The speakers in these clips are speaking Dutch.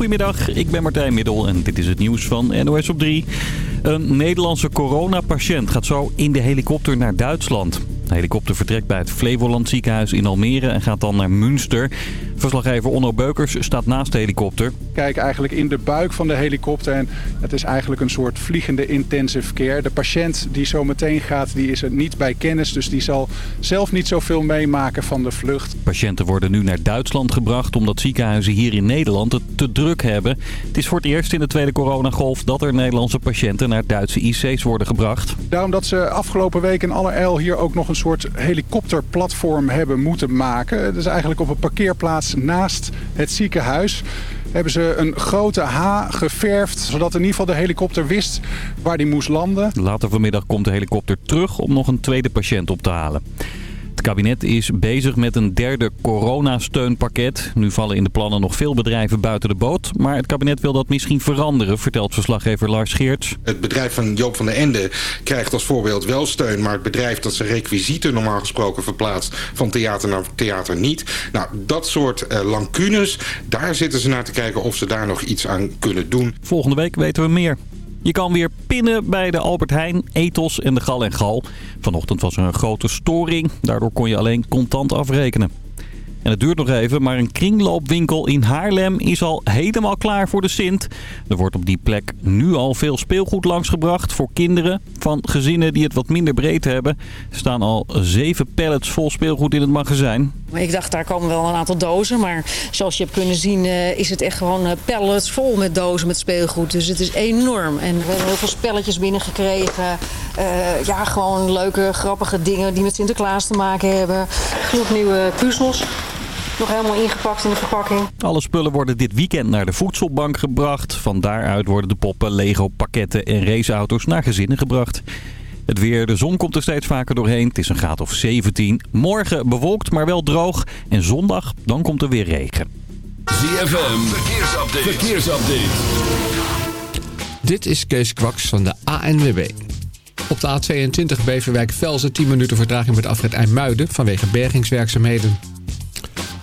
Goedemiddag, ik ben Martijn Middel en dit is het nieuws van NOS op 3. Een Nederlandse coronapatiënt gaat zo in de helikopter naar Duitsland. De helikopter vertrekt bij het Flevoland ziekenhuis in Almere en gaat dan naar Münster. Verslaggever Onno Beukers staat naast de helikopter. Kijk eigenlijk in de buik van de helikopter en het is eigenlijk een soort vliegende intensive care. De patiënt die zo meteen gaat, die is er niet bij kennis, dus die zal zelf niet zoveel meemaken van de vlucht. Patiënten worden nu naar Duitsland gebracht omdat ziekenhuizen hier in Nederland het te druk hebben. Het is voor het eerst in de tweede coronagolf dat er Nederlandse patiënten naar Duitse IC's worden gebracht. Daarom dat ze afgelopen week in allerijl hier ook nog een soort helikopterplatform hebben moeten maken. Het is eigenlijk op een parkeerplaats naast het ziekenhuis hebben ze een grote H geverfd, zodat in ieder geval de helikopter wist waar die moest landen. Later vanmiddag komt de helikopter terug om nog een tweede patiënt op te halen. Het kabinet is bezig met een derde coronasteunpakket. Nu vallen in de plannen nog veel bedrijven buiten de boot. Maar het kabinet wil dat misschien veranderen, vertelt verslaggever Lars Geerts. Het bedrijf van Joop van der Ende krijgt als voorbeeld wel steun... maar het bedrijf dat zijn requisieten normaal gesproken verplaatst... van theater naar theater niet. Nou, dat soort uh, lancunes, daar zitten ze naar te kijken... of ze daar nog iets aan kunnen doen. Volgende week weten we meer. Je kan weer pinnen bij de Albert Heijn, Ethos en de Gal en Gal. Vanochtend was er een grote storing. Daardoor kon je alleen contant afrekenen. En het duurt nog even, maar een kringloopwinkel in Haarlem is al helemaal klaar voor de Sint. Er wordt op die plek nu al veel speelgoed langsgebracht voor kinderen van gezinnen die het wat minder breed hebben. Er staan al zeven pallets vol speelgoed in het magazijn. Ik dacht, daar komen wel een aantal dozen. Maar zoals je hebt kunnen zien uh, is het echt gewoon uh, pallets vol met dozen met speelgoed. Dus het is enorm. En we hebben heel veel spelletjes binnengekregen. Uh, ja, gewoon leuke, grappige dingen die met Sinterklaas te maken hebben. Genoeg nieuwe puzzels. Nog helemaal ingepakt in de verpakking. Alle spullen worden dit weekend naar de voedselbank gebracht. Van daaruit worden de poppen, Lego, pakketten en raceauto's naar gezinnen gebracht. Het weer, de zon komt er steeds vaker doorheen. Het is een graad of 17. Morgen bewolkt, maar wel droog. En zondag, dan komt er weer regen. ZFM, verkeersupdate. verkeersupdate. Dit is Kees Kwaks van de ANWB. Op de A22 Beverwijk-Velzen 10 minuten vertraging met afrit IJmuiden vanwege bergingswerkzaamheden.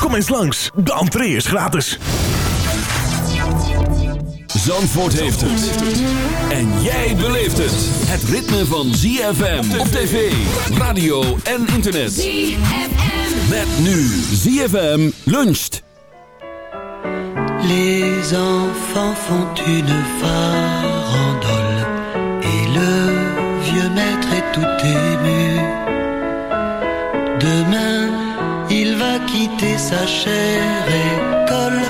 Kom eens langs, de entree is gratis. Zandvoort heeft het. En jij beleeft het. Het ritme van ZFM op tv, radio en internet. ZFM. Met nu ZFM luncht. Les enfants font une farandole et le vieux maître est tout ému. Demain, sa chère école.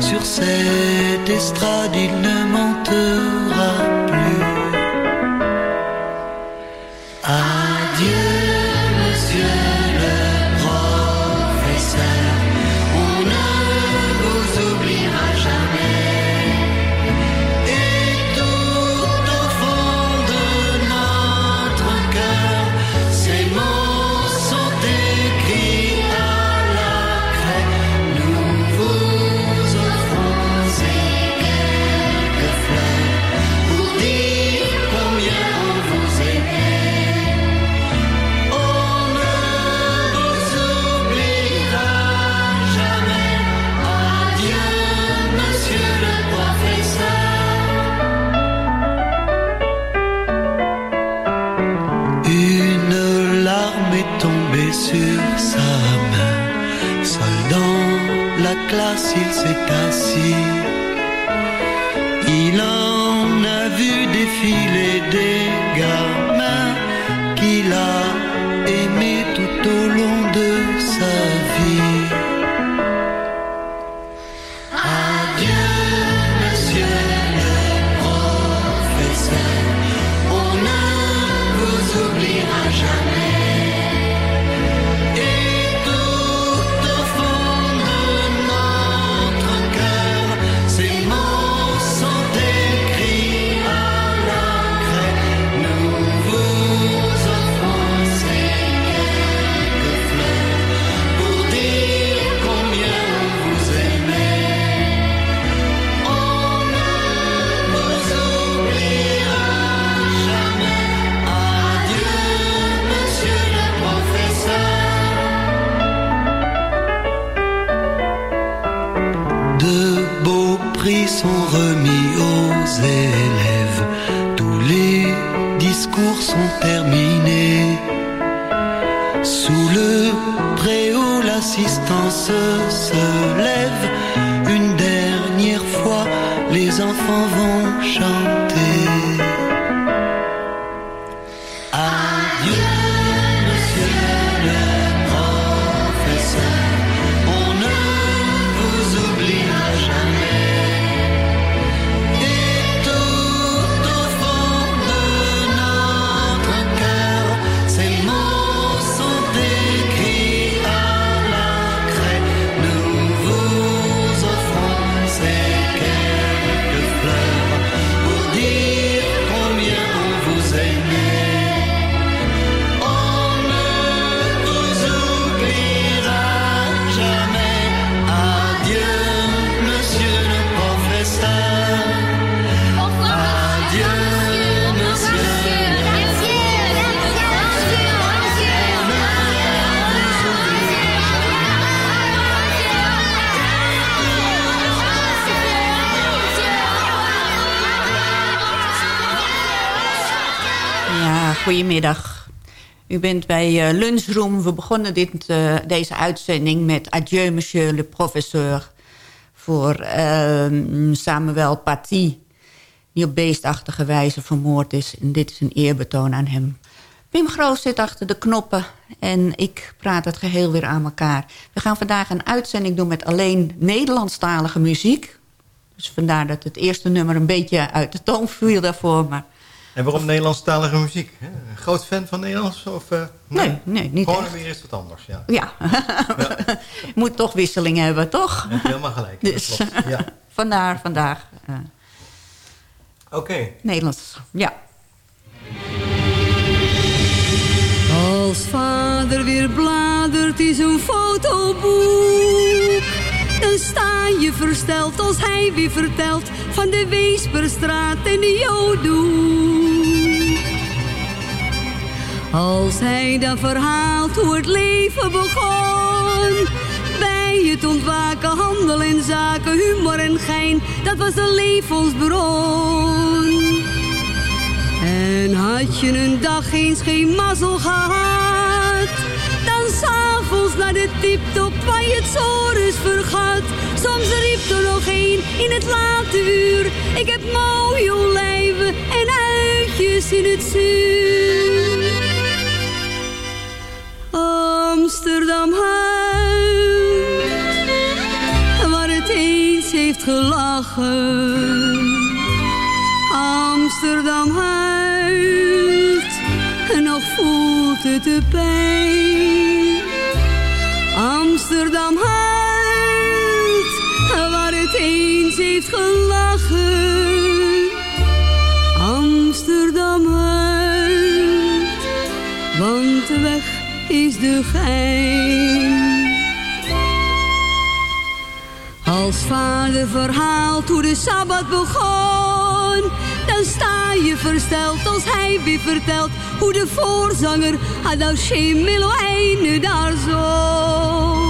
Sur cette estrade, il ne montera classe, il s'est assis. Il en a vu défiler des gamins U bent bij eh, Lunchroom. We begonnen dit, eh, deze uitzending met Adieu, monsieur le professeur. Voor eh, Samuel Paty, die op beestachtige wijze vermoord is. En dit is een eerbetoon aan hem. Pim Groos zit achter de knoppen en ik praat het geheel weer aan elkaar. We gaan vandaag een uitzending doen met alleen Nederlandstalige muziek. Dus vandaar dat het eerste nummer een beetje uit de toon viel daarvoor. Maar En waarom Nederlandstalige muziek? hè? Een groot fan van Nederlands? Of, eh, Nee, nee, niet Gewoon weer eens wat anders, ja. Ja, moet toch wisseling hebben, toch? Je helemaal gelijk. Dus klopt, Ja. vandaar vandaag eh, Oké. Nederlands. Ja. Als vader weer bladert in zijn fotoboek, dan sta je versteld als hij weer vertelt van de Weesperstraat en de Jodoe. Als hij dan verhaalt hoe het leven begon, bij het ontwaken, handel en zaken, humor en gein, dat was de levensbron. En had je een dag eens geen mazzel gehad, s'avonds naar de tiptop waar je het zores vergat. Soms riep er nog een in het late uur, ik heb mooie olijven en uitjes in het zuur. Amsterdam huis, waar het eens heeft gelachen. Amsterdam nog de pijn. Amsterdam huilt waar het eens heeft gelachen. Amsterdam huilt, want de weg is de gein. Als vader verhaalt hoe de Sabbat begon, dan sta je versteld als hij weer vertelt hoe de voorzanger Adauche Meloïne daar zong.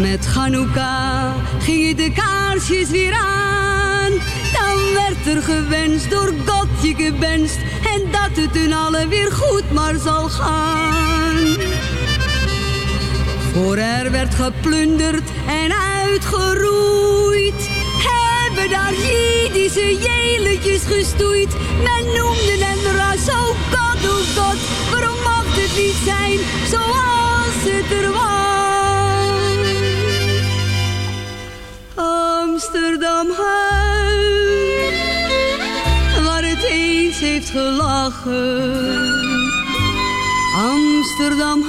Met Chanukka gingen de kaarsjes weer aan, dan werd er gewenst door God je gewenst en dat het hun allen weer goed maar zal gaan. Voor er werd geplunderd en uitgeroeid. Daar Jiddische jeletjes gestoeid. Men noemde hen ras, oh god, oh god. Waarom mag het niet zijn zoals het er was? Amsterdam huis, waar het eens heeft gelachen. Amsterdam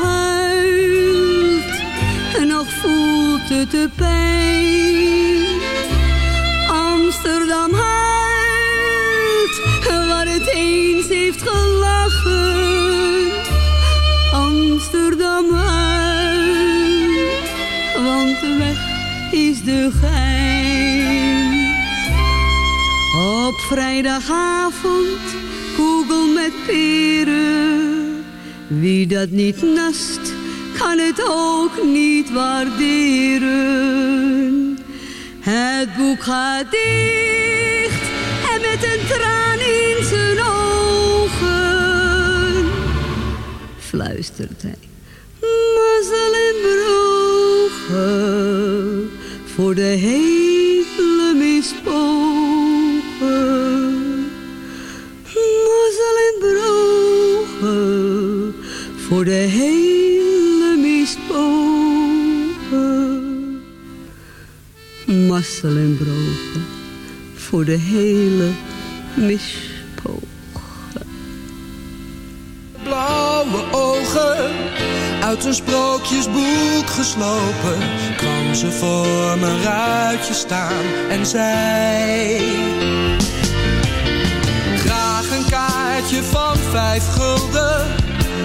en nog voelt het de pijn. Vrijdagavond, koegel met peren. Wie dat niet nast, kan het ook niet waarderen. Het boek gaat dicht en met een traan in zijn ogen fluistert hij. Mazzel en brogen voor de hele mispogen. En brogen voor de hele mispogen. blauwe ogen uit een sprookjesboek geslopen kwam ze voor mijn ruitje staan en zei graag een kaartje van vijf gulden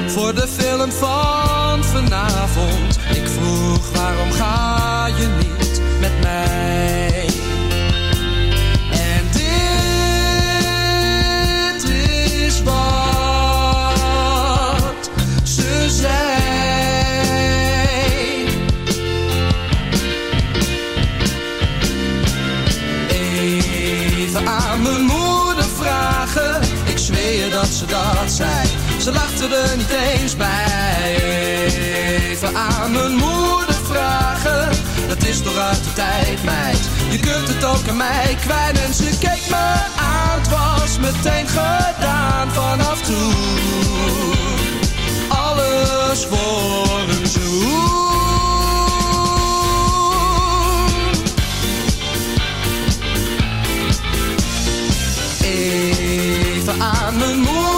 voor de film van vanavond ik vroeg waarom ga je niet met mij en dit is wat ze zei. Even aan mijn moeder vragen, ik zweer dat ze dat zei. Ze lachte er niet eens bij. Even aan mijn moeder vragen, is toch uit de tijd, meid. Je kunt het ook aan mij kwijt en ze keek me aan. Het was meteen gedaan vanaf toen. Alles voor een zoen. Even aan mijn moeder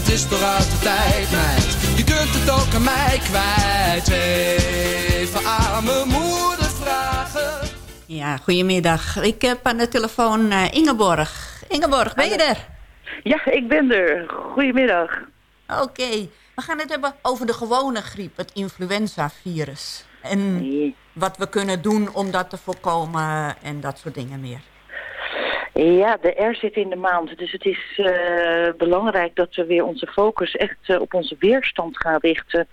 dat is toch uit de tijd, meid. Je kunt het ook aan mij kwijt. Even aan mijn moeder vragen. Ja, goedemiddag. Ik heb aan de telefoon eh, Ingeborg. Ingeborg, ben je er? Ja, ik ben er. Goedemiddag. Oké, we gaan het hebben over de gewone griep, het influenzavirus. En wat we kunnen doen om dat te voorkomen en dat soort dingen meer. Ja, de R zit in de maand. Dus het is eh, belangrijk dat we weer onze focus echt eh, op onze weerstand gaan richten.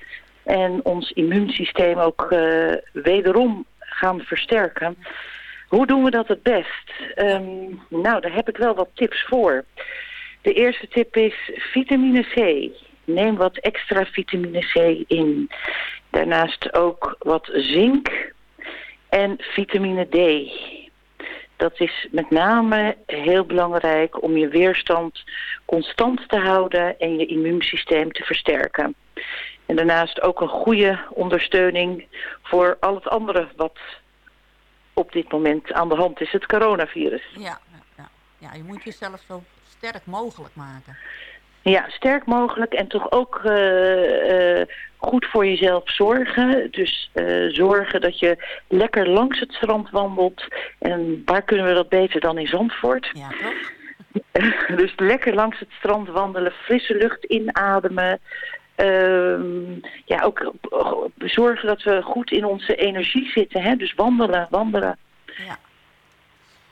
En ons immuunsysteem ook eh, wederom gaan versterken. Hoe doen we dat het best? Ehm, nou, daar heb ik wel wat tips voor. De eerste tip is vitamine C. Neem wat extra vitamine C in. Daarnaast ook wat zink en vitamine D. Dat is met name heel belangrijk om je weerstand constant te houden en je immuunsysteem te versterken. En daarnaast ook een goede ondersteuning voor al het andere wat op dit moment aan de hand is, het coronavirus. Ja, ja, ja, je moet jezelf zo sterk mogelijk maken. Ja, sterk mogelijk en toch ook eh, eh, goed voor jezelf zorgen. Dus eh, zorgen dat je lekker langs het strand wandelt. En waar kunnen we dat beter dan in Zandvoort? Ja, toch? dus lekker langs het strand wandelen, frisse lucht inademen. Ehm, ja, ook zorgen dat we goed in onze energie zitten. Hè? Dus wandelen, wandelen.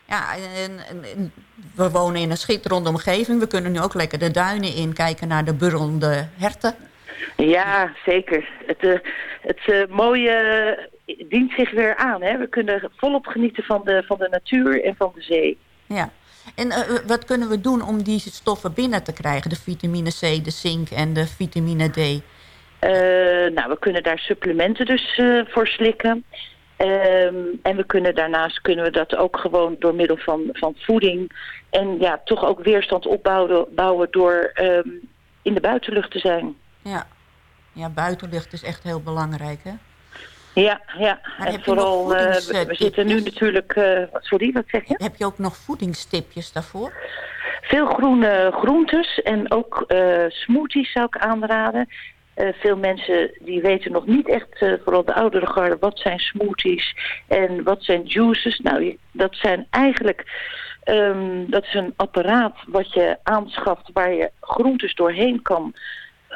Ja, en, en- en we wonen in een schitterende omgeving. We kunnen nu ook lekker de duinen in kijken naar de burrelende herten. Ja, zeker. Het, eh, het eh, mooie eh, dient zich weer aan. Hè? We kunnen volop genieten van de, van de natuur en van de zee. Ja. En wat kunnen we doen om die stoffen binnen te krijgen? De vitamine C, de zink en de vitamine D. Nou, we kunnen daar supplementen dus voor slikken. Ehm, en we kunnen daarnaast kunnen we dat ook gewoon door middel van, van voeding. En ja, toch ook weerstand opbouwen bouwen door ehm, in de buitenlucht te zijn. Ja. ja, buitenlucht is echt heel belangrijk, hè? Ja, ja. Maar en vooral, eh, we, zitten nu natuurlijk... eh, sorry, wat zeg je? Heb je ook nog voedingstipjes daarvoor? Veel groene groentes en ook eh, smoothies zou ik aanraden. Veel mensen die weten nog niet echt, vooral de oudere garde, wat zijn smoothies en wat zijn juices. Nou, dat zijn eigenlijk, ehm, dat is een apparaat wat je aanschaft waar je groentes doorheen kan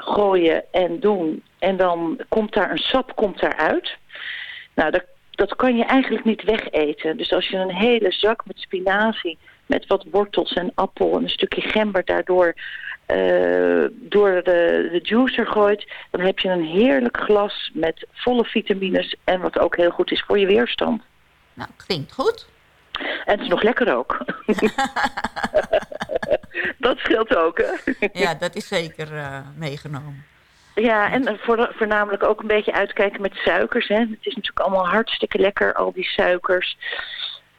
gooien en doen. En dan komt daar een sap komt daaruit. Nou, dat, dat kan je eigenlijk niet wegeten. Dus als je een hele zak met spinazie, met wat wortels en appel en een stukje gember daardoor eh, door de, de juicer gooit, dan heb je een heerlijk glas met volle vitamines en wat ook heel goed is voor je weerstand. Nou, klinkt goed. En het is nog lekker ook. dat scheelt ook, hè? Ja, dat is zeker eh, meegenomen. Ja, en voor, voornamelijk ook een beetje uitkijken met suikers. Hè. Het is natuurlijk allemaal hartstikke lekker, al die suikers.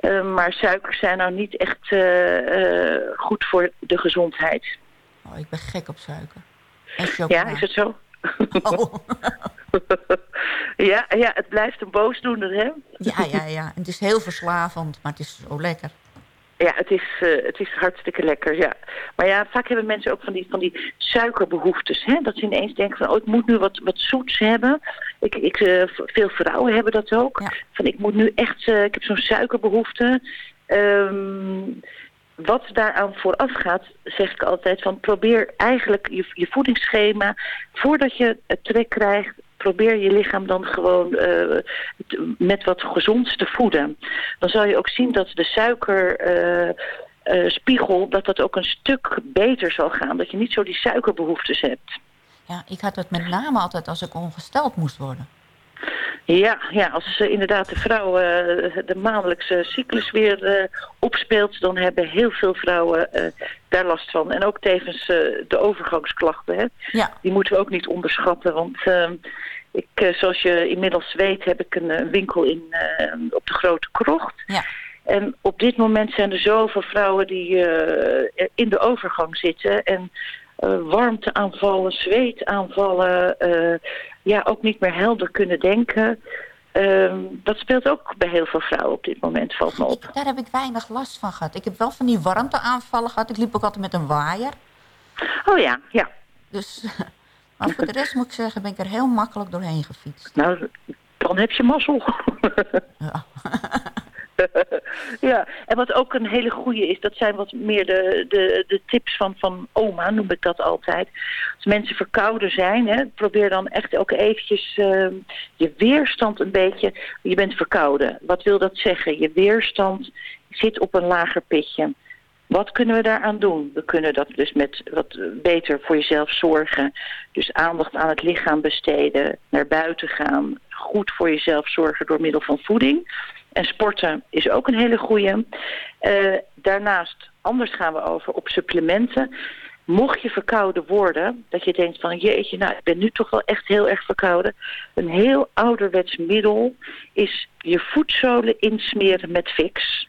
Eh, maar suikers zijn nou niet echt eh, eh, goed voor de gezondheid. Oh, ik ben gek op suiker. En chocola. Ja, is het zo? Oh. ja, ja, het blijft een boosdoener, hè? Ja, ja, ja. Het is heel verslavend, maar het is zo lekker. Ja, het is, eh, het is hartstikke lekker, ja. Maar ja, vaak hebben mensen ook van die, van die suikerbehoeftes. Hè? Dat ze ineens denken van, oh, ik moet nu wat, wat zoets hebben. Ik, ik, eh, veel vrouwen hebben dat ook. Van, ik moet nu echt, eh, ik heb zo'n suikerbehoefte. Ehm, wat daaraan vooraf gaat, zeg ik altijd van probeer eigenlijk je, je voedingsschema, voordat je het trek krijgt, probeer je lichaam dan gewoon eh, met wat gezonds te voeden. Dan zal je ook zien dat de suikerspiegel, dat dat ook een stuk beter zal gaan. Dat je niet zo die suikerbehoeftes hebt. Ja, ik had het met name altijd als ik ongesteld moest worden. Ja, ja als eh, inderdaad de vrouw eh, de maandelijkse cyclus weer eh, opspeelt... dan hebben heel veel vrouwen daar last van. En ook tevens de overgangsklachten. Hè? Ja. Die moeten we ook niet onderschatten. Want eh, ik, zoals je inmiddels weet heb ik een, winkel in, op de Grote Krocht. Ja. En op dit moment zijn er zoveel vrouwen die in de overgang zitten... en warmteaanvallen, zweetaanvallen, eh, ja, ook niet meer helder kunnen denken. Ehm, dat speelt ook bij heel veel vrouwen op dit moment, valt me op. Daar heb ik weinig last van gehad. Ik heb wel van die warmteaanvallen gehad. Ik liep ook altijd met een waaier. Oh ja, ja. Dus, maar voor de rest moet ik zeggen, ben ik er heel makkelijk doorheen gefietst. Nou, dan heb je mazzel. ja, en wat ook een hele goede is, dat zijn wat meer de, de, de tips van, van oma, noem ik dat altijd. Als mensen verkouden zijn, hè, probeer dan echt ook eventjes ehm, je weerstand een beetje... Je bent verkouden. Wat wil dat zeggen? Je weerstand zit op een lager pitje. Wat kunnen we daaraan doen? We kunnen dat dus met wat beter voor jezelf zorgen. Dus aandacht aan het lichaam besteden, naar buiten gaan, goed voor jezelf zorgen door middel van voeding. En sporten is ook een hele goede. Uh, daarnaast, anders gaan we over op supplementen. Mocht je verkouden worden, dat je denkt van jeetje, nou ik ben nu toch wel echt heel erg verkouden. Een heel ouderwets middel is je voetzolen insmeren met fix.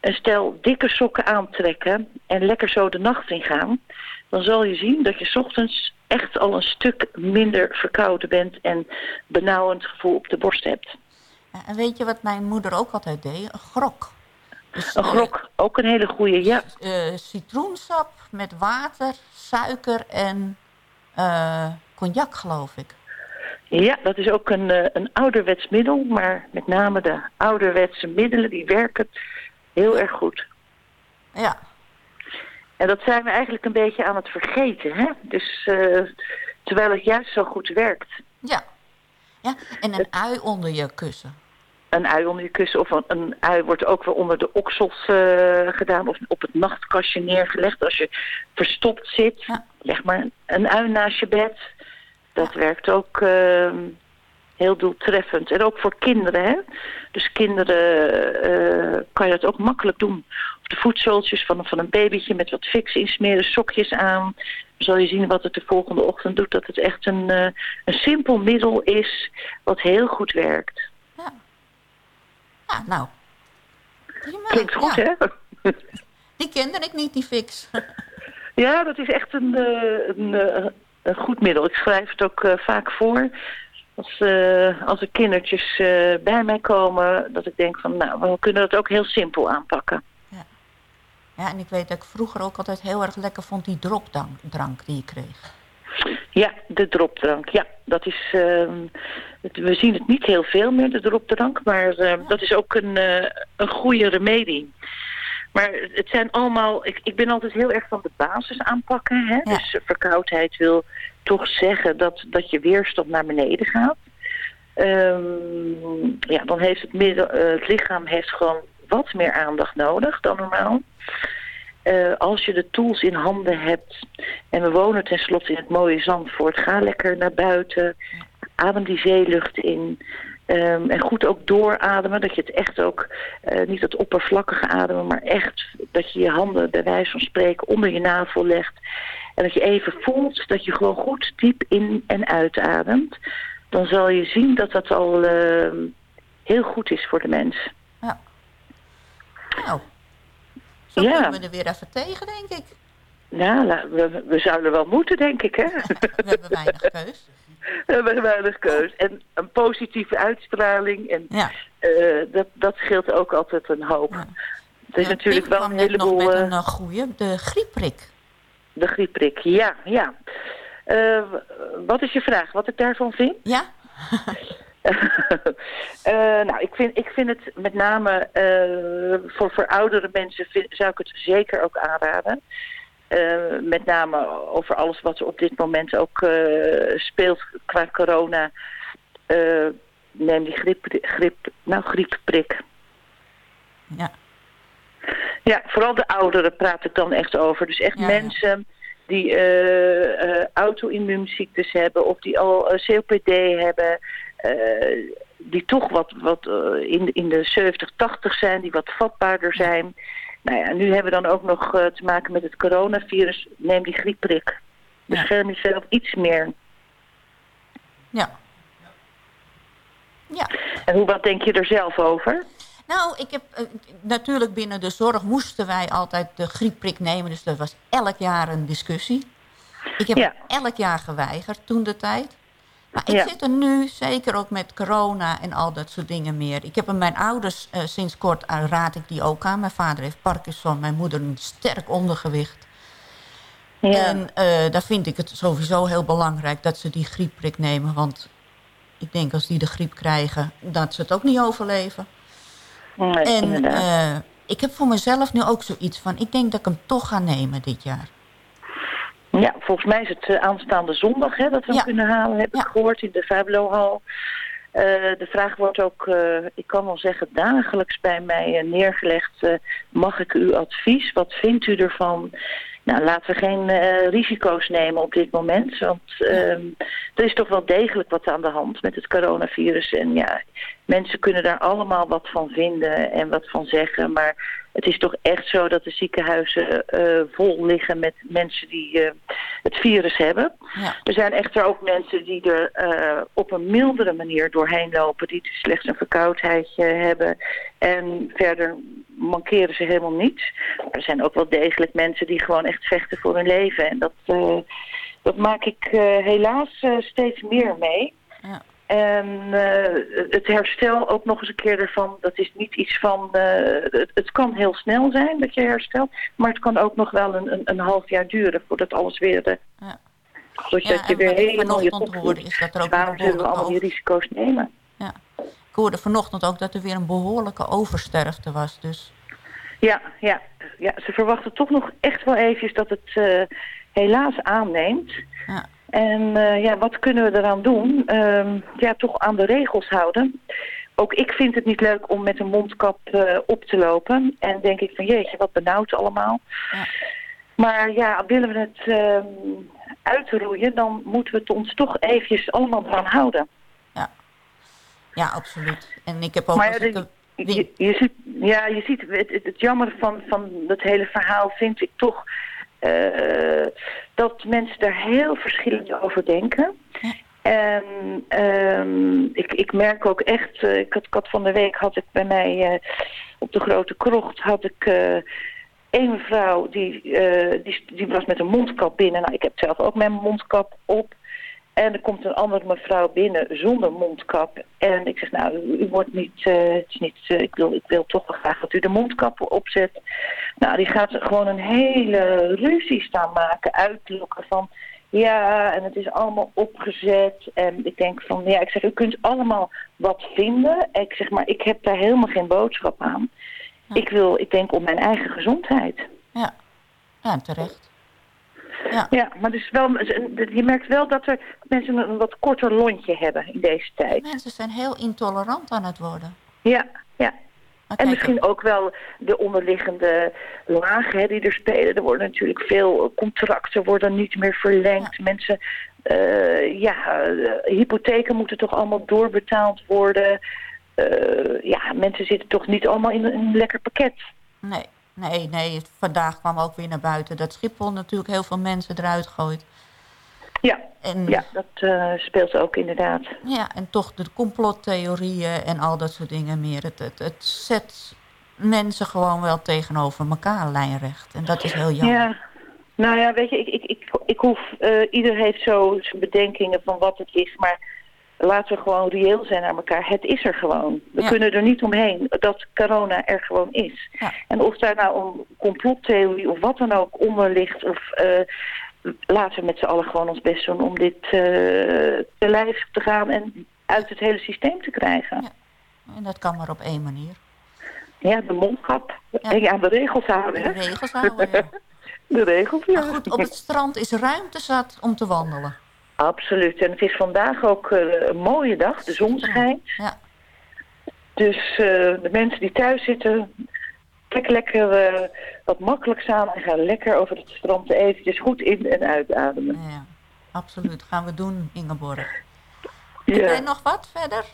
En stel dikke sokken aantrekken en lekker zo de nacht in gaan. Dan zal je zien dat je ochtends echt al een stuk minder verkouden bent en benauwend gevoel op de borst hebt. Ja, En weet je wat mijn moeder ook altijd deed? Een grok. Dus, Een grok, ook een hele goede, ja. eh, citroensap met water, suiker en eh, cognac, geloof ik. Ja, dat is ook een, eh, een ouderwets middel, maar met name de ouderwetse middelen die werken heel erg goed. Ja. En dat zijn we eigenlijk een beetje aan het vergeten, hè? Dus eh, terwijl het juist zo goed werkt. Ja. Ja. En een ui onder je kussen. Een ui onder je kussen of een, een ui wordt ook wel onder de oksels eh, gedaan of op het nachtkastje neergelegd. Als je verstopt zit, leg maar een ui naast je bed. Dat werkt ook eh, heel doeltreffend. En ook voor kinderen, hè. Dus kinderen eh, kan je dat ook makkelijk doen. Op de voetzooltjes van, van een babytje met wat fix insmeren, sokjes aan. Zal je zien wat het de volgende ochtend doet. Dat het echt een, eh, een simpel middel is wat heel goed werkt. Ja, nou. Prima. Klinkt goed, Ja. hè? Die kende ik niet, die fix. Ja, dat is echt een, eh, een, eh, een goed middel. Ik schrijf het ook vaak voor. Als, als er kindertjes bij mij komen, dat ik denk van, nou, we kunnen dat ook heel simpel aanpakken. Ja, en ik weet dat ik vroeger ook altijd heel erg lekker vond die dropdrank drank die je kreeg. Ja, de dropdrank. Ja, dat is. ehm, we zien het niet heel veel meer, de dropdrank, maar ehm, dat is ook een, eh, een goede remedie. Maar het zijn allemaal. Ik, ik ben altijd heel erg van de basis aanpakken. Hè? Dus eh, verkoudheid wil toch zeggen dat, dat je weerstand naar beneden gaat. Ehm, ja, dan heeft het, middel, eh, het lichaam heeft gewoon wat meer aandacht nodig dan normaal. Eh, als je de tools in handen hebt en we wonen tenslotte in het mooie Zandvoort, ga lekker naar buiten, adem die zeelucht in ehm, en goed ook doorademen, dat je het echt ook, eh, niet het oppervlakkige ademen, maar echt dat je je handen bij wijze van spreken onder je navel legt en dat je even voelt dat je gewoon goed diep in en uitademt, dan zal je zien dat dat al ehm, heel goed is voor de mens. Nou, zo Ja. kunnen we er weer even tegen, denk ik. Ja, la- we, we zouden wel moeten, denk ik, hè? We hebben weinig keus. We hebben weinig keus. En een positieve uitstraling. En eh, dat, dat scheelt ook altijd een hoop. Er is natuurlijk wel een Net nog heleboel... met eh, een uh, goeie, de griepprik. de griepprik, ja, ja. Eh, wat is je vraag? Wat ik daarvan vind? Ja. Eh, nou, ik vind, ik vind het met name eh, voor, voor oudere mensen vind- zou ik het zeker ook aanraden. Eh, met name over alles wat er op dit moment ook speelt qua corona. Neem die griep, griep, nou, griepprik. Ja. Ja, vooral de ouderen praat ik dan echt over. Dus echt Ja, mensen die auto-immuunziektes hebben of die al COPD hebben, die toch wat, wat eh, in, de- in de 70, 80 zijn, die wat vatbaarder zijn. Nou ja, nu hebben we dan ook nog eh, te maken met het coronavirus. Neem die griepprik. Bescherm jezelf iets meer. Ja. Ja. En hoe, wat denk je er zelf over? Nou, ik heb eh, natuurlijk binnen de zorg moesten wij altijd de griepprik nemen. Dus dat was elk jaar een discussie. Ik heb Ja. elk jaar geweigerd toen de tijd. Maar ik Ja. zit er nu, zeker ook met corona en al dat soort dingen meer. Ik heb mijn ouders eh, sinds kort eh, raad ik die ook aan. Mijn vader heeft Parkinson, mijn moeder een sterk ondergewicht. Ja. En eh, daar vind ik het sowieso heel belangrijk dat ze die griepprik nemen. Want ik denk als die de griep krijgen, dat ze het ook niet overleven. Nee, en ik heb voor mezelf nu ook zoiets van... ik denk dat ik hem toch ga nemen dit jaar. Ja, volgens mij is het eh, aanstaande zondag hè, dat we hem kunnen halen, heb ik gehoord in de Fablo Hall. Eh, de vraag wordt ook, eh, ik kan wel zeggen, dagelijks bij mij neergelegd. mag ik uw advies? Wat vindt u ervan? Nou, laten we geen risico's nemen op dit moment. Want ehm, er is toch wel degelijk wat aan de hand met het coronavirus. En ja, mensen kunnen daar allemaal wat van vinden en wat van zeggen. Maar het is toch echt zo dat de ziekenhuizen eh, vol liggen met mensen die eh, het virus hebben. Er zijn echter ook mensen die er eh, op een mildere manier doorheen lopen. Die dus slechts een verkoudheidje hebben. En verder mankeren ze helemaal niets. Er zijn ook wel degelijk mensen die gewoon echt vechten voor hun leven. En dat, dat maak ik helaas steeds meer mee. En eh, het herstel ook nog eens een keer ervan, dat is niet iets van... eh, het, het kan heel snel zijn dat je herstelt, maar het kan ook nog wel een, een, een half jaar duren voordat alles weer... eh Ja. Zodat Ja, je weer helemaal je top is dat er ook Waarom zullen we allemaal die risico's nemen? Ja. Ik hoorde vanochtend ook dat er weer een behoorlijke oversterfte was. Dus Ja, ja, ja, ze verwachten toch nog echt wel eventjes dat het helaas aanneemt. Ja. En eh, ja, wat kunnen we eraan doen? Ehm, ja, toch aan de regels houden. Ook ik vind het niet leuk om met een mondkap eh, op te lopen. En denk ik van jeetje, wat benauwd allemaal. Maar ja, willen we het ehm, uitroeien, dan moeten we het ons toch eventjes allemaal aan houden. ja, absoluut. En ik heb ook... Maar ja, de- je, je ziet, ja, je ziet het, het, het jammer van, van dat hele verhaal vind ik toch eh, dat mensen daar heel verschillend over denken. En ehm, ik, ik merk ook echt, eh, ik, had, ik had van de week had ik bij mij eh, op de grote krocht had ik eh één mevrouw die, die, die was met een mondkap binnen. Nou, ik heb zelf ook mijn mondkap op. En er komt een andere mevrouw binnen zonder mondkap. En ik zeg, nou, u, u wordt niet, eh, het is niet eh, ik, wil, ik wil toch wel graag dat u de mondkap opzet. Nou, die gaat gewoon een hele ruzie staan maken, uitlokken van... Ja, en het is allemaal opgezet. En ik denk van, ja, ik zeg, u kunt allemaal wat vinden. Ik zeg, maar ik heb daar helemaal geen boodschap aan. Ik wil, ik denk om mijn eigen gezondheid. Ja, ja terecht. Ja, maar dus wel, je merkt wel dat er mensen een wat korter lontje hebben in deze tijd. Mensen zijn heel intolerant aan het worden. Ja, ja. En misschien ook wel de onderliggende lagen hè, die er spelen. Er worden natuurlijk veel contracten worden niet meer verlengd. Mensen, eh, ja, eh, hypotheken moeten toch allemaal doorbetaald worden. Eh, ja, mensen zitten toch niet allemaal in een lekker pakket. Nee, nee, nee. Vandaag kwam ook weer naar buiten dat Schiphol natuurlijk heel veel mensen eruit gooit. Ja, en, ja dat eh, speelt ook inderdaad. Ja, en toch de complottheorieën en al dat soort dingen meer. Het, het, het zet mensen gewoon wel tegenover elkaar lijnrecht. En dat is heel jammer. Ja, nou ja, weet je, ik, ik, ik, ik hoef, eh, ieder heeft zo zijn bedenkingen van wat het is, maar laten we gewoon reëel zijn naar elkaar. Het is er gewoon. We Ja. kunnen er niet omheen dat corona er gewoon is. En of daar nou een complottheorie of wat dan ook onder ligt, of eh, laten we met z'n allen gewoon ons best doen om dit eh, te lijf te gaan en uit het hele systeem te krijgen. En dat kan maar op één manier. Ja, de mondkap. En ja, de regels houden. hè? De regels houden. De regels, ja. Maar goed, op het strand is ruimte zat om te wandelen. Absoluut. En het is vandaag ook eh, een mooie dag. De zon schijnt. Ja. Dus eh, de mensen die thuis zitten, trek lekker eh, wat makkelijks aan en gaan lekker over het strand eventjes goed in- en uitademen. Ja, absoluut. Gaan we doen, Ingeborg. Ja. Heb jij nog wat verder?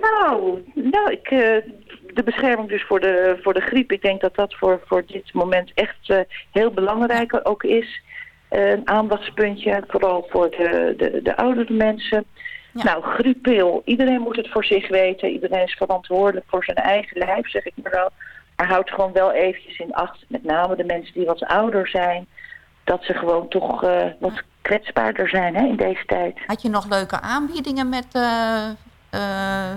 Nou, nou ik, de bescherming dus voor de, voor de griep. Ik denk dat dat voor, voor dit moment echt heel belangrijk ook is. Een aandachtspuntje, vooral voor de, de, de oudere mensen. Nou, grieppil. Iedereen moet het voor zich weten. Iedereen is verantwoordelijk voor zijn eigen lijf, zeg ik maar wel. Maar houd gewoon wel eventjes in acht, met name de mensen die wat ouder zijn, dat ze gewoon toch eh, wat kwetsbaarder zijn hè, in deze tijd. Had je nog leuke aanbiedingen met eh, eh,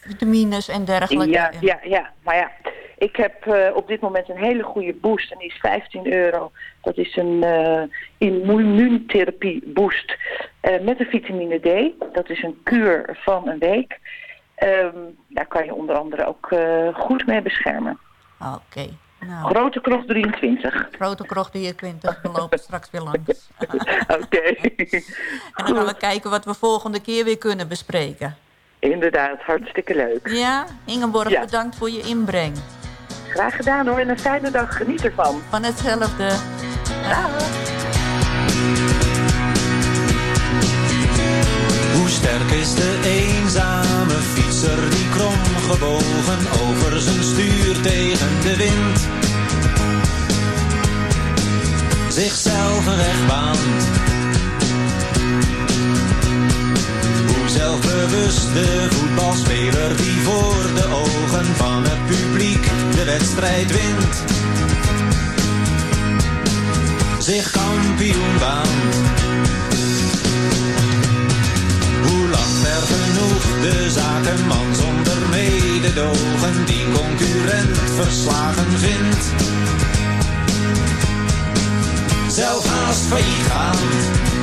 vitamines en dergelijke? Ja, ja, ja. Maar ja, ik heb eh, op dit moment een hele goede boost en die is 15 euro. Dat is een eh immuuntherapie boost eh, met de vitamine D. Dat is een kuur van een week. Ehm, daar kan je onder andere ook goed mee beschermen. Oké. Nou, Grote Krocht 23. Grote Krocht 23, we lopen straks weer langs. Oké. En dan gaan we kijken wat we volgende keer weer kunnen bespreken. Inderdaad, hartstikke leuk. Ja, Ingeborg, Ja. bedankt voor je inbreng. Graag gedaan hoor en een fijne dag. Geniet ervan. Van hetzelfde. Hoe sterk is de eenzame fietser die kromgebogen over zijn stuur tegen de wind zichzelf een weg baant? Hoe zelfbewust de voetbalspeler die voor de ogen van het publiek de wedstrijd wint zich kampioen baant? Hoe lacht er genoeg de zakenman zonder mededogen die concurrent verslagen vindt? Zelf haast failliet gaan.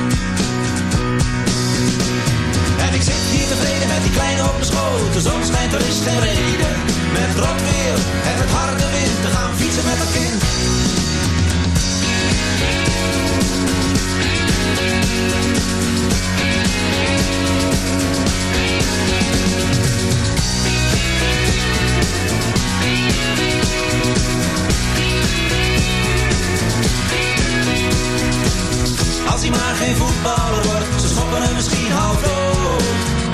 Met die kleine op mijn. De zon schijnt, er is geen reden. Met rot weer en het harde wind te gaan fietsen met een kind. Als hij maar geen voetballer wordt, ze schoppen hem misschien half dood.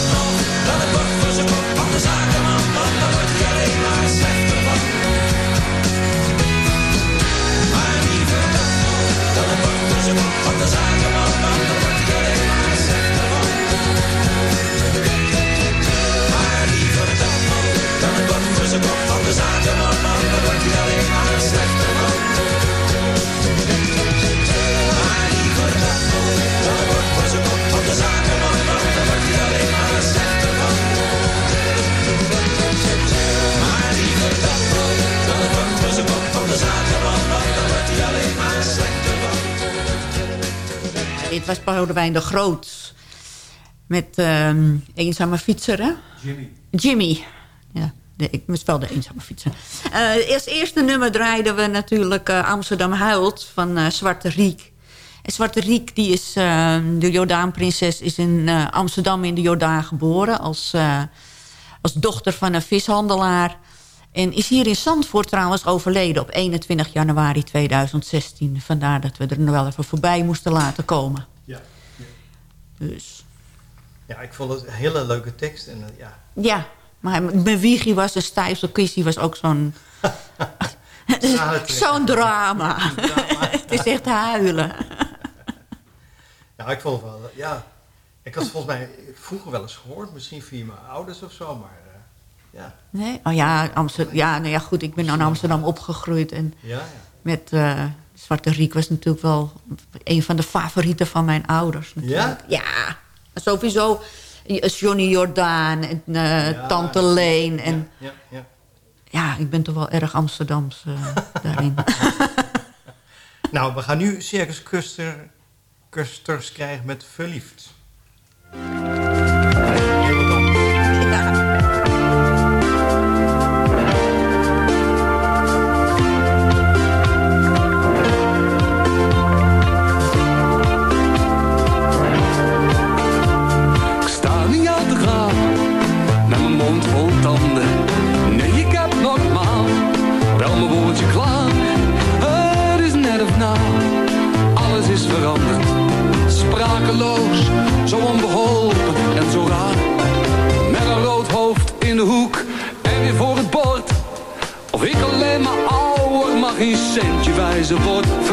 hij alleen maar. Maar dat het voor zijn kop hij alleen maar. Maar dat voor zijn kop wordt hij alleen maar van. Dit was Boudewijn de Groot. Met ehm, eenzame fietser, hè? Jimmy. Jimmy. Ik moest wel de eenzame fietser. Eh als eerste nummer draaiden we natuurlijk eh, Amsterdam Huilt van eh, Zwarte Riek. En Zwarte Riek, die is, de Jordaanprinses, is in eh, Amsterdam in de Jordaan geboren... Als, eh, als dochter van een vishandelaar. En is hier in Zandvoort trouwens overleden op 21 januari 2016. Vandaar dat we er nog wel even voorbij moesten laten komen. Ja. Dus Ja, ik vond het een hele leuke tekst. En, ja. ja, maar mijn wiegie was een stijfselkissie was ook zo'n... zo'n drama. het is echt huilen. ja, ik vond het wel... Ja, ik had volgens mij vroeger wel eens gehoord. Misschien via mijn ouders of zo. Maar eh, ja. Nee? Oh ja, Amsterdam, ja, nou ja, goed, ik ben in Amsterdam opgegroeid. En Ja, ja. met eh, Zwarte Riek was natuurlijk wel een van de favorieten van mijn ouders. Natuurlijk. Ja, sowieso. Eh, Johnny Jordaan en eh, Tante Leen. En, ja, ja, ja, ik ben toch wel erg Amsterdamse eh, daarin. nou, we gaan nu Circus Custer, Custers krijgen met Verliefd. enzovoort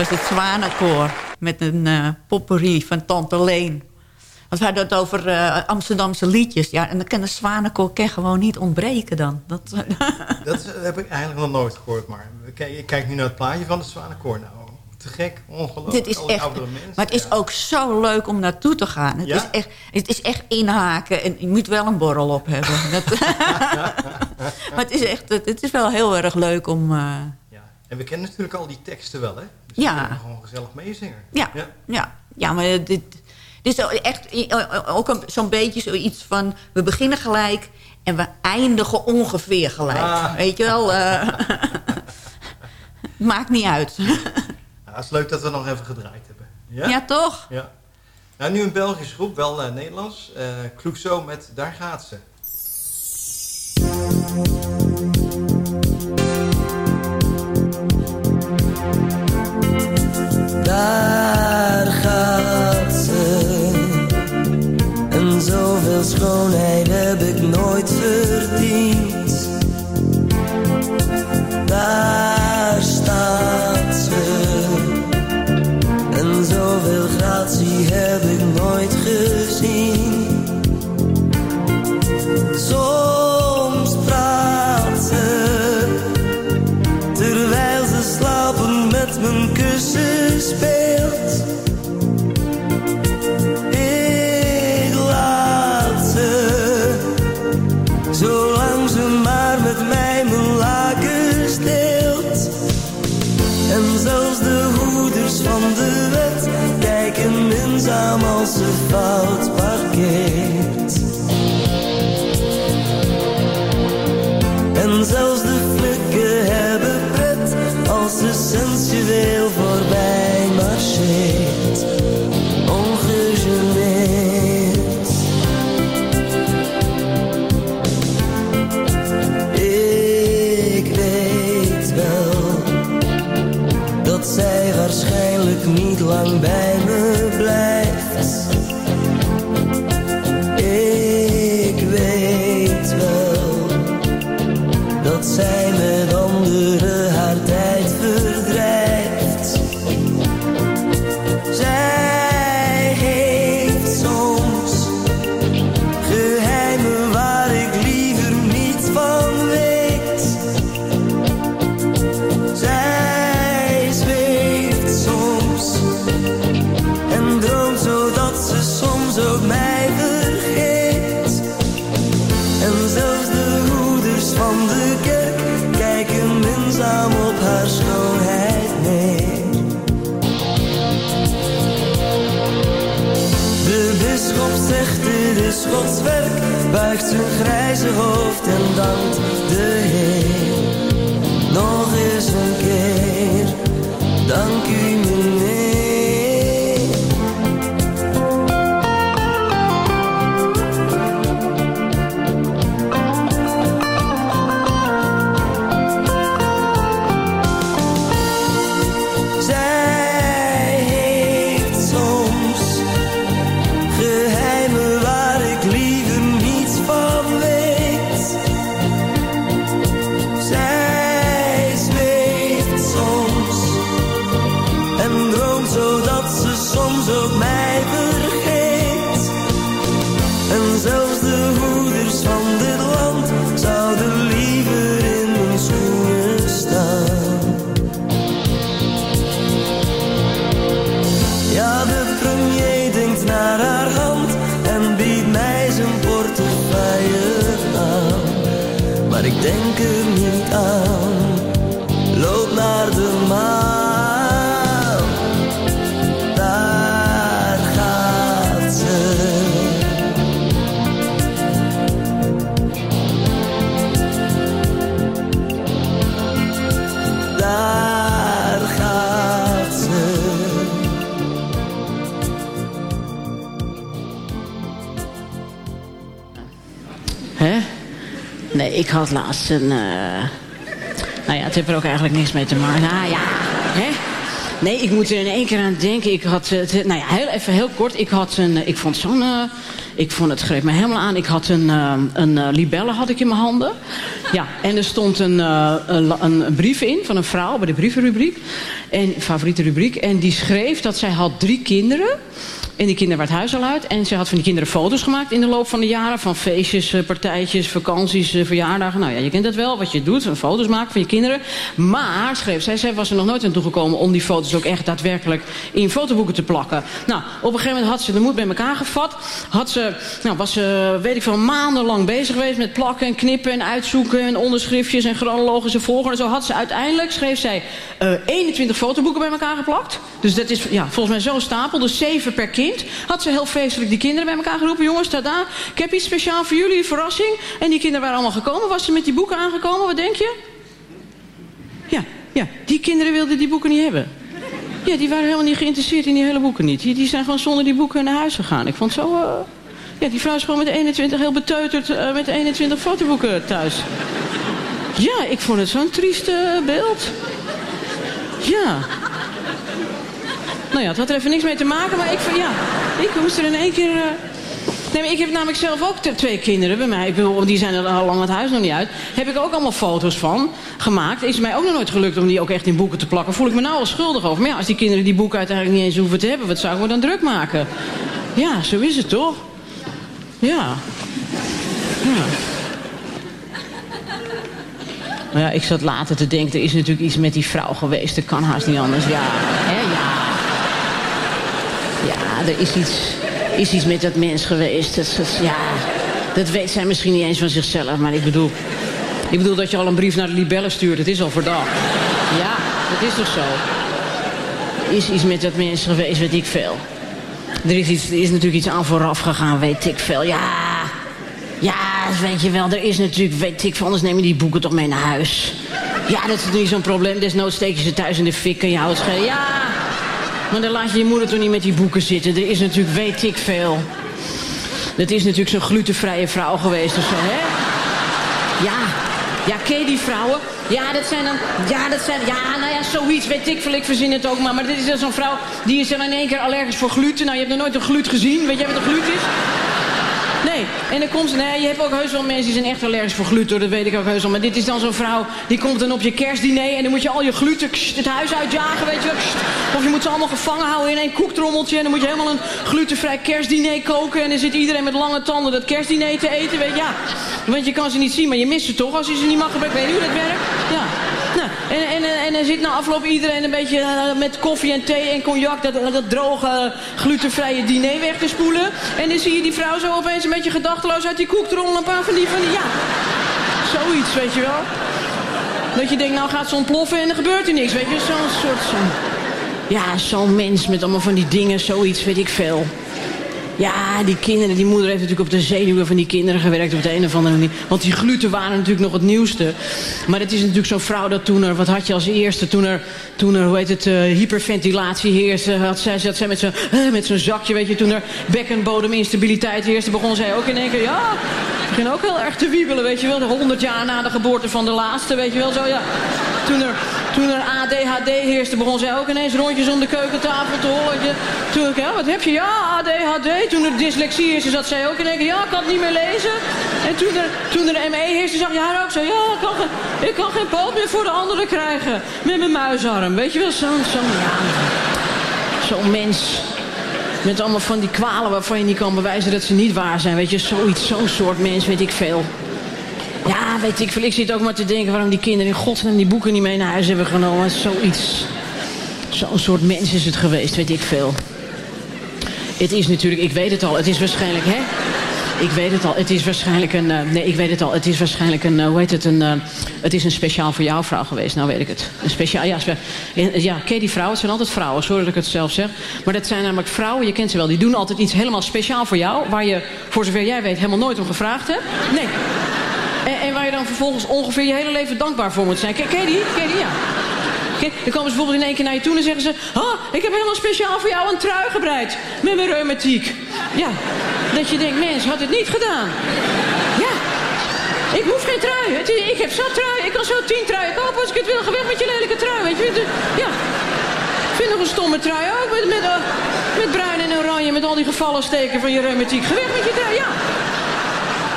was het Zwanenkoor met een eh potpourri van Tante Leen. Want we hadden het over eh, Amsterdamse liedjes. Ja, en dan kan de Zwanenkoor kan gewoon niet ontbreken dan. Dat, Dat heb ik eigenlijk nog nooit gehoord, maar ik kijk nu naar het plaatje van de Zwanenkoor. Nou, te gek, ongelooflijk. dit is echt, maar het is ook zo leuk om naartoe te gaan. Het, Ja? is, echt, het is echt inhaken en je moet wel een borrel op hebben. Dat, maar het is echt, het, het is wel heel erg leuk om... eh, En we kennen natuurlijk al die teksten wel, hè? Dus Ja. we kunnen gewoon gezellig meezingen. Ja, ja. ja, maar dit, dit is echt ook zo'n beetje zoiets van... we beginnen gelijk en we eindigen ongeveer gelijk. Ah. Weet je wel? eh, maakt niet uit. Het is leuk dat we nog even gedraaid hebben. Ja, Ja, toch? Ja. Nou, nu een Belgisch groep, wel eh, Nederlands. eh Clouseau met Daar gaat ze. Zijn grijze hoofd en dankt de Nee, ik had laatst een... eh, Nou ja, het heeft er ook eigenlijk niks mee te maken. Nou ja, hè? Nee, ik moet er in één keer aan denken. Ik had, eh, nou ja, heel, even heel kort. Ik had een, eh, ik vond zo'n, eh, ik vond het greep me helemaal aan. Ik had een, eh, een eh, libelle had ik in mijn handen. Ja, en er stond een, eh, een, een brief in van een vrouw bij de brievenrubriek. En favoriete rubriek. En die schreef dat zij had drie kinderen. En die kinderen werd huis al uit. En ze had van die kinderen foto's gemaakt in de loop van de jaren. Van feestjes, eh, partijtjes, vakanties, eh, verjaardagen. Nou ja, je kent dat wel, wat je doet. Foto's maken van je kinderen. Maar, schreef zij, zij was er nog nooit aan toegekomen... om die foto's ook echt daadwerkelijk in fotoboeken te plakken. Nou, op een gegeven moment had ze de moed bij elkaar gevat. Had ze, nou, was ze, weet ik veel, maandenlang bezig geweest... met plakken en knippen en uitzoeken en onderschriftjes... en chronologische volgorde. Zo had ze uiteindelijk, schreef zij, eh 21 fotoboeken bij elkaar geplakt. Dus dat is ja, volgens mij zo'n stapel. Dus zeven per kind. Had ze heel feestelijk die kinderen bij elkaar geroepen. Jongens, tada, ik heb iets speciaal voor jullie, een verrassing. En die kinderen waren allemaal gekomen. Was ze met die boeken aangekomen? Wat denk je? Ja, ja, die kinderen wilden die boeken niet hebben. Ja, die waren helemaal niet geïnteresseerd in die hele boeken niet. Die, die zijn gewoon zonder die boeken naar huis gegaan. Ik vond zo... eh, Ja, die vrouw is gewoon met 21 heel beteuterd eh, met 21 fotoboeken thuis. Ja, ik vond het zo'n triest eh, beeld. Ja. Nou ja, het had er even niks mee te maken, maar ik, ja, ik moest er in één keer... eh, Nee, maar ik heb namelijk zelf ook twee kinderen bij mij. Die zijn er al lang het huis nog niet uit. Heb ik ook allemaal foto's van gemaakt. Is mij ook nog nooit gelukt om die ook echt in boeken te plakken. Voel ik me nou al schuldig over. Maar ja, als die kinderen die boeken uiteindelijk niet eens hoeven te hebben... wat zou ik me dan druk maken? Ja, zo is het toch? Ja. Ja. Maar ja, ik zat later te denken, er is natuurlijk iets met die vrouw geweest. Dat kan haast niet anders. Ja, er is iets, is iets met dat mens geweest. Dat, ja, dat weet zij misschien niet eens van zichzelf. Maar ik bedoel, ik bedoel dat je al een brief naar de libellen stuurt. Het is al verdacht. Ja, dat is toch zo. Er is iets met dat mens geweest, weet ik veel. Er is, iets, is natuurlijk iets aan vooraf gegaan, weet ik veel. Ja, ja, weet je wel, er is natuurlijk, weet ik veel, anders neem je die boeken toch mee naar huis. Ja, dat is niet zo'n probleem. Desnoods steek je ze thuis in de fik en je houdt schelen. Ja, maar dan laat je je moeder toch niet met die boeken zitten. Er is natuurlijk, weet ik veel. Dat is natuurlijk zo'n glutenvrije vrouw geweest of zo, hè? Ja, ja, ken die vrouwen? Ja, dat zijn dan, ja, dat zijn, ja, nou ja, zoiets, weet ik veel, ik verzin het ook maar. Maar dit is dan zo'n vrouw, die is dan in één keer allergisch voor gluten. Nou, je hebt nog nooit een glut gezien, weet jij wat een glut is? En dan komt ze, nee, je hebt ook heus wel mensen die zijn echt allergisch voor gluten, dat weet ik ook heus wel. Maar dit is dan zo'n vrouw, die komt dan op je kerstdiner en dan moet je al je gluten het huis uitjagen, weet je. Of je moet ze allemaal gevangen houden in één koektrommeltje en dan moet je helemaal een glutenvrij kerstdiner koken. En dan zit iedereen met lange tanden dat kerstdiner te eten, weet je, ja. Want je kan ze niet zien, maar je mist ze toch als je ze niet mag gebruiken. Weet je hoe dat werkt? Ja. En, en, en, dan zit na afloop iedereen een beetje eh, met koffie en thee en cognac... dat, dat droge, glutenvrije diner weg te spoelen. En dan zie je die vrouw zo opeens een beetje gedachteloos uit die koek trommelen. Een paar van die, van die, ja. Zoiets, weet je wel. Dat je denkt, nou gaat ze ontploffen en er gebeurt er niks. Weet je, zo'n soort... Zo ja, zo'n mens met allemaal van die dingen, zoiets, weet ik veel. Ja, die kinderen, die moeder heeft natuurlijk op de zenuwen van die kinderen gewerkt op de een of andere manier. Want die gluten waren natuurlijk nog het nieuwste. Maar het is natuurlijk zo'n vrouw dat toen er, wat had je als eerste, toen er, toen er hoe heet het, eh, hyperventilatie heerste, had zij, zat zij met zo'n eh, met zo'n zakje, weet je, toen er bekkenbodeminstabiliteit heerste, begon zij ook in één keer, ja, begin ook heel erg te wiebelen, weet je wel. 100 jaar na de geboorte van de laatste, weet je wel, zo ja. Toen er, toen er ADHD heerste, begon zij ook ineens rondjes om de keukentafel te hollen. Toen ik, ja, wat heb je? Ja, ADHD. Toen er dyslexie heerste, zat zij ook in één ja, ik kan het niet meer lezen. En toen er, toen er ME heerste, zag je haar ook zo, ja, ik kan, geen- poot meer voor de anderen krijgen. Met mijn muisarm, weet je wel, zo'n, zo'n, ja, zo'n mens. Met allemaal van die kwalen waarvan je niet kan bewijzen dat ze niet waar zijn. Weet je, zoiets, zo'n soort mens, weet ik veel. Ja, weet ik veel. Ik zit ook maar te denken waarom die kinderen in godsnaam die boeken niet mee naar huis hebben genomen. Zoiets. Zo'n soort mens is het geweest, weet ik veel. Het is natuurlijk, ik weet het al, het is waarschijnlijk, hè? Ik weet het al, het is waarschijnlijk een, eh, nee, ik weet het al, het is waarschijnlijk een, eh, hoe heet het, een, eh, het is een speciaal voor jou vrouw geweest, nou weet ik het. Een speciaal, ja, spe- ja, ken die vrouwen? Het zijn altijd vrouwen, sorry dat ik het zelf zeg. Maar dat zijn namelijk vrouwen, je kent ze wel, die doen altijd iets helemaal speciaal voor jou, waar je, voor zover jij weet, helemaal nooit om gevraagd hebt. Nee. Dan vervolgens ongeveer je hele leven dankbaar voor moet zijn. Ken, ken je die? Ja. Dan komen ze bijvoorbeeld in één keer naar je toe en zeggen ze... Oh, ik heb helemaal speciaal voor jou een trui gebreid. Met mijn reumatiek. Ja. Dat je denkt, mens, had het niet gedaan. Ja. Ik hoef geen trui. Ik heb zat trui. Ik kan zo tien truien kopen als ik het wil. Ga weg met je lelijke trui. Weet je. Ja. Ik vind nog een stomme trui ook. Met, met, eh, met bruin en oranje. Met al die gevallen steken van je reumatiek. Ga weg met je trui. Ja.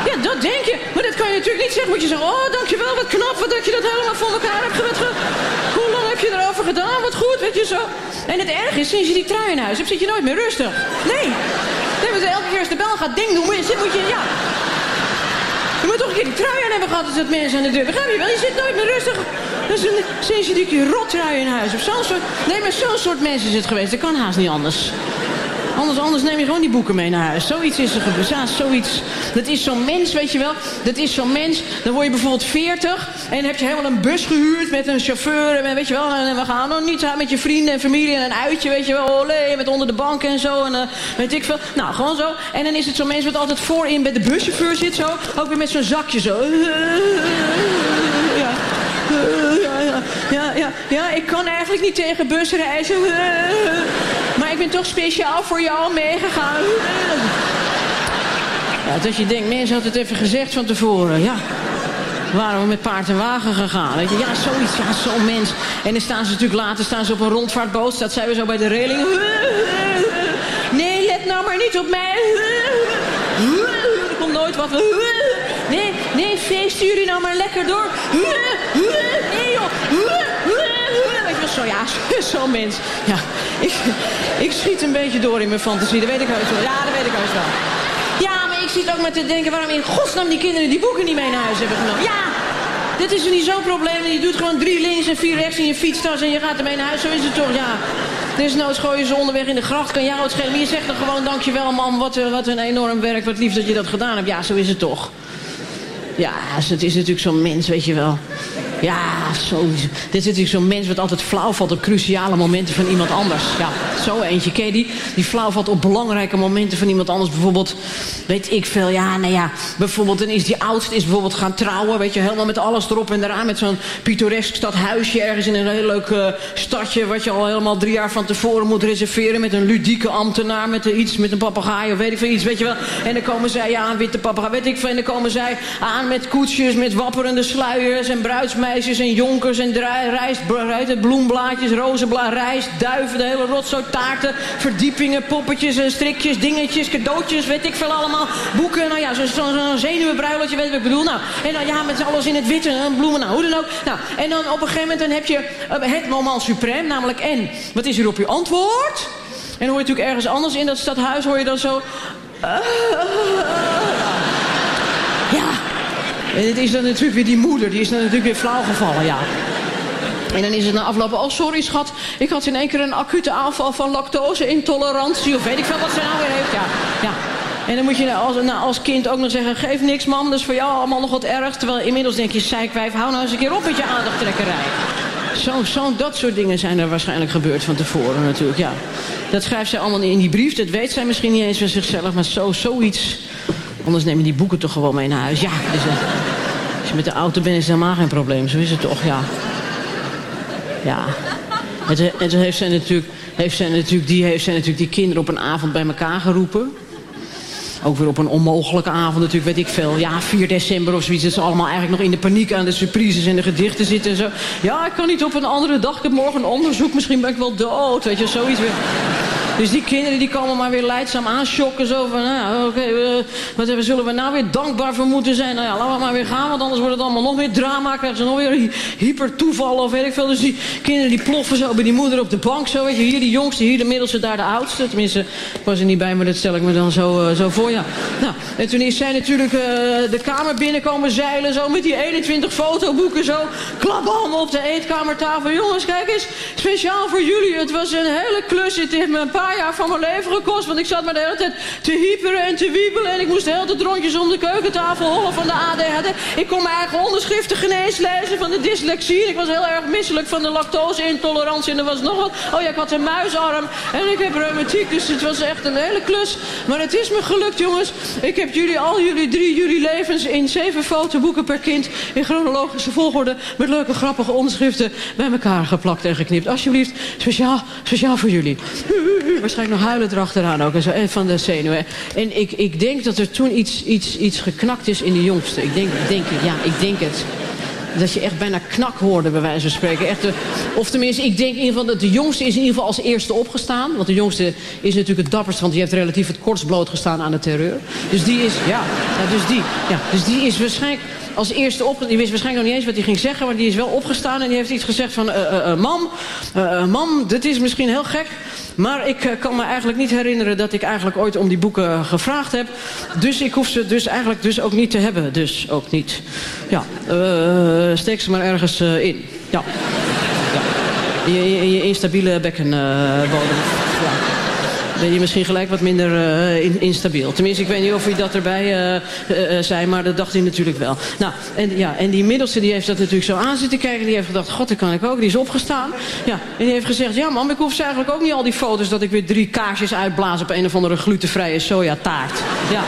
Ja, dat denk je. Maar dat kan je natuurlijk niet zeggen. Moet je zeggen, oh, dankjewel, wat knap, wat dat je dat helemaal voor elkaar hebt. ge- wat ge- Hoe lang heb je erover gedaan? Wat goed, weet je zo. En het erg is, sinds je die trui in huis hebt, zit je nooit meer rustig. Nee. Nee, want elke keer als de bel gaat ding doen, zit- moet je ja. Je moet toch een keer die trui aan hebben gehad als dat mensen aan de deur. Begrijp je wel? Je zit nooit meer rustig. Sinds je die rottrui in huis hebt. Zo'n soort, nee, maar zo'n soort mensen is het geweest. Dat kan haast niet anders. Anders, anders neem je gewoon die boeken mee naar huis. Zoiets is er gebeurd. Zoiets. Dat is zo'n mens, weet je wel. Dat is zo'n mens. Dan word je bijvoorbeeld 40. En heb je helemaal een bus gehuurd met een chauffeur. En weet je wel. En we gaan nog niet met je vrienden en familie en een uitje. Weet je wel. Olé, met onder de bank en zo. En eh, weet ik veel. Nou, gewoon zo. En dan is het zo'n mens wat altijd voorin bij de buschauffeur zit. Zo. Ook weer met zo'n zakje zo. Ja, ja, ja, ja, ja, ik kan eigenlijk niet tegen busreizen. Ik ben toch speciaal voor jou meegegaan. Ja, dat je denkt, mensen had het even gezegd van tevoren. Ja, waren we met paard en wagen gegaan. Ja, zoiets, ja, zo'n mens. En dan staan ze natuurlijk later staan ze op een rondvaartboot. Staat zij weer zo bij de reling. Nee, let nou maar niet op mij. Er komt nooit wat. Nee, nee, feesten jullie nou maar lekker door. Nee joh. Zo, ja, zo'n mens. Ja, ik, ik schiet een beetje door in mijn fantasie. Dat weet ik heus wel. Ja, dat weet ik heus wel. Ja, maar ik zit ook maar te denken waarom in godsnaam die kinderen die boeken niet mee naar huis hebben genomen. Ja, dit is er niet zo'n probleem. Je doet gewoon drie links en vier rechts in je fietstas en je gaat ermee naar huis. Zo is het toch, ja. Desnoods gooi je ze onderweg in de gracht. Kan jou het schelen. Je zegt dan gewoon, dankjewel man, wat, eh, wat een enorm werk. Wat lief dat je dat gedaan hebt. Ja, zo is het toch. Ja, het is natuurlijk zo'n mens, weet je wel. Ja, zo. Dit is zo'n mens wat altijd flauw valt op cruciale momenten van iemand anders. Ja, zo eentje. Ken je die? Die flauw valt op belangrijke momenten van iemand anders. Bijvoorbeeld, weet ik veel, ja, nou ja. Bijvoorbeeld, dan is die oudste is bijvoorbeeld gaan trouwen. Weet je, helemaal met alles erop en eraan. Met zo'n pittoresk stadhuisje ergens in een heel leuk eh, stadje. Wat je al helemaal drie jaar van tevoren moet reserveren. Met een ludieke ambtenaar, met een, iets, met een papegaai of weet ik veel iets, weet je wel. En dan komen zij aan, witte papegaai, weet ik veel. En dan komen zij aan met koetsjes, met wapperende sluiers en bruidsmeisjes en jonkers en rijst, bloemblaadjes, rozenbla, rijst, duiven, de hele rotzooi, taarten, verdiepingen, poppetjes en strikjes, dingetjes, cadeautjes, weet ik veel allemaal. Boeken, nou ja, zo'n zo, weet wat ik bedoel. Nou, en dan ja, met alles in het witte, en bloemen, nou, hoe dan ook. Nou, en dan op een gegeven moment dan heb je eh, het moment suprême, namelijk en, wat is hier op je antwoord? En hoor je natuurlijk ergens anders in dat stadhuis, hoor je dan zo... Ja, en het is dan natuurlijk weer die moeder, die is dan natuurlijk weer flauw gevallen, ja. En dan is het na afloop, oh sorry schat, ik had in één keer een acute aanval van lactose-intolerantie, of weet ik veel wat ze nou weer heeft, ja. ja. En dan moet je als, nou, als kind ook nog zeggen... geef niks, mam, dat is voor jou allemaal nog wat erg. Terwijl inmiddels denk je, zeikwijf, hou nou eens een keer op met je aandachttrekkerij. Zo, zo, dat soort dingen zijn er waarschijnlijk gebeurd van tevoren natuurlijk, ja. Dat schrijft zij allemaal in die brief. Dat weet zij misschien niet eens van zichzelf, maar zo, zoiets... Anders neem je die boeken toch gewoon mee naar huis. Ja, dus, eh, als je met de auto bent is helemaal geen probleem. Zo is het toch, ja. Ja. En en toen heeft zij natuurlijk, heeft zij natuurlijk, die, heeft zij natuurlijk die kinderen op een avond bij elkaar geroepen. Ook weer op een onmogelijke avond natuurlijk, weet ik veel. Ja, 4 december of zoiets. Dat ze allemaal eigenlijk nog in de paniek aan de surprises en de gedichten zitten en zo. Ja, ik kan niet op een andere dag. Ik heb morgen onderzoek. Misschien ben ik wel dood. Weet je, zoiets weer. Dus die kinderen die komen maar weer leidzaam aanschokken. Zo van, nou, oké, we- wat wat zullen we nou weer dankbaar voor moeten zijn? Nou ja, laten we maar weer gaan, want anders wordt het allemaal nog meer drama. Krijgen ze nog weer hy- hypertoevallen of weet ik veel. Dus die kinderen die ploffen zo bij die moeder op de bank. Zo, weet je, hier de jongste, hier de middelste, daar de oudste. Tenminste, ik was er niet bij, maar dat stel ik me dan zo, eh, zo voor, ja. Nou, en toen is zij natuurlijk eh, de kamer binnenkomen zeilen. Zo met die 21 fotoboeken zo. Klabam op de eetkamertafel. Jongens, kijk eens, speciaal voor jullie. Het was een hele klus. Het heeft me een jaar van mijn leven gekost. Want ik zat maar de hele tijd te hyperen en te wiebelen. En ik moest de hele rondjes om de keukentafel hollen van de ADHD. Ik kon mijn eigen onderschriften geen eens lezen van de dyslexie. Ik was heel erg misselijk van de lactose-intolerantie. En er was nog wat. Oh ja, ik had een muisarm. En ik heb reumatiek. Dus het was echt een hele klus. Maar het is me gelukt, jongens. Ik heb jullie, al jullie drie, jullie levens in zeven fotoboeken per kind. In chronologische volgorde. Met leuke, grappige onderschriften bij elkaar geplakt en geknipt. Alsjeblieft, speciaal, speciaal voor jullie. Waarschijnlijk nog huilen erachteraan ook. En, zo, en van de zenuwen. En ik, ik denk dat er toen iets, iets, iets geknakt is in de jongste. Ik denk, denk het, ja, ik denk het. Dat je echt bijna knak hoorde, bij wijze van spreken. Echt, eh, of tenminste, ik denk in ieder geval dat de jongste is in ieder geval als eerste opgestaan. Want de jongste is natuurlijk het dapperste, want die heeft relatief het kortst blootgestaan aan de terreur. Dus die is, ja, dus, die, ja dus die is waarschijnlijk als eerste op... Die wist waarschijnlijk nog niet eens wat hij ging zeggen, maar die is wel opgestaan. En die heeft iets gezegd van, eh, mam, mam, dit is misschien heel gek. Maar ik eh, kan me eigenlijk niet herinneren dat ik eigenlijk ooit om die boeken gevraagd heb. Dus ik hoef ze dus eigenlijk dus ook niet te hebben. Dus ook niet. Ja, eh, steek ze maar ergens eh, in. Ja. ja. Je, instabiele bekkenbodem. Ben je misschien gelijk wat minder eh, in- instabiel. Tenminste, ik weet niet of u dat erbij eh, zei, maar dat dacht hij natuurlijk wel. Nou, en, ja, en die middelste die heeft dat natuurlijk zo aan zitten kijken. Die heeft gedacht, god, dat kan ik ook. Die is opgestaan. Ja, en die heeft gezegd, ja mam, ik hoef ze eigenlijk ook niet al die foto's... dat ik weer drie kaarsjes uitblaas op een of andere glutenvrije sojataart. Ja.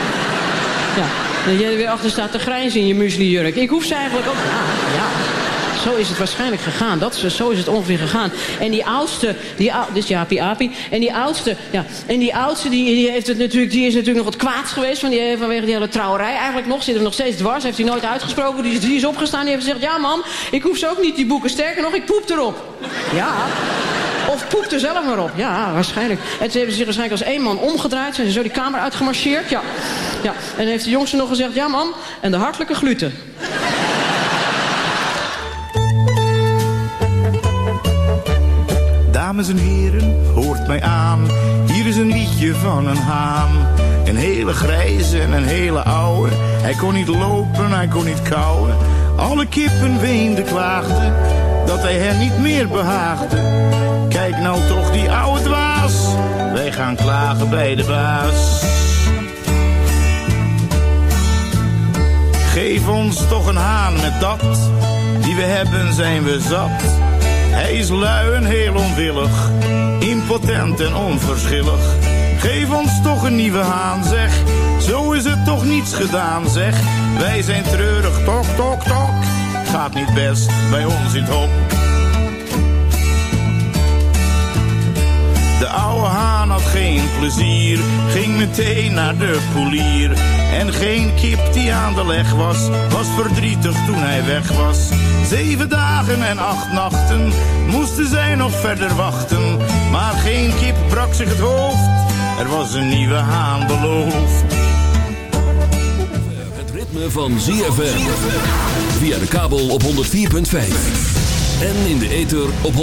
Ja. Dat jij er weer achter staat te grijnzen in je muesli-jurk. Ik hoef ze eigenlijk ook... Ja, ja. Zo is het waarschijnlijk gegaan. Dat is, zo is het ongeveer gegaan. En die oudste, die, ou- dus Jaapie Apie. En die oudste, ja, en die oudste die, die, heeft het natuurlijk, die is natuurlijk nog wat kwaad geweest van die, vanwege die hele trouwerij. Eigenlijk nog, zit er nog steeds dwars. Heeft hij nooit uitgesproken. Die, is- die is opgestaan. Die heeft gezegd, ja mam, ik hoef ze ook niet die boeken. Sterker nog, ik poep erop. Ja. Of poept er zelf maar op. Ja, waarschijnlijk. En ze hebben zich waarschijnlijk als één man omgedraaid. Zijn zo die kamer uitgemarcheerd. Ja. ja. En heeft de jongste nog gezegd, ja mam, en de hartelijke gluten. Dames en heren, hoort mij aan. Hier is een liedje van een haan. Een hele grijze en een hele oude. Hij kon niet lopen, hij kon niet kauwen. Alle kippen weenden, klaagden dat hij hen niet meer behaagde. Kijk nou toch die oude dwaas. Wij gaan klagen bij de baas. Geef ons toch een haan met dat. Die we hebben zijn we zat. Hij is lui en heel onwillig, impotent en onverschillig. Geef ons toch een nieuwe haan, zeg. Zo is het toch niets gedaan, zeg. Wij zijn treurig, tok, tok, tok. Gaat niet best bij ons in het hok. De oude geen plezier, ging meteen naar de polier. En geen kip die aan de leg was, was verdrietig toen hij weg was. Zeven dagen en acht nachten moesten zij nog verder wachten. Maar geen kip brak zich het hoofd, er was een nieuwe haan beloofd. Het ritme van ZFM. Via de kabel op 104.5. En in de ether op 106.9.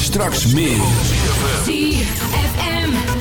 Straks meer.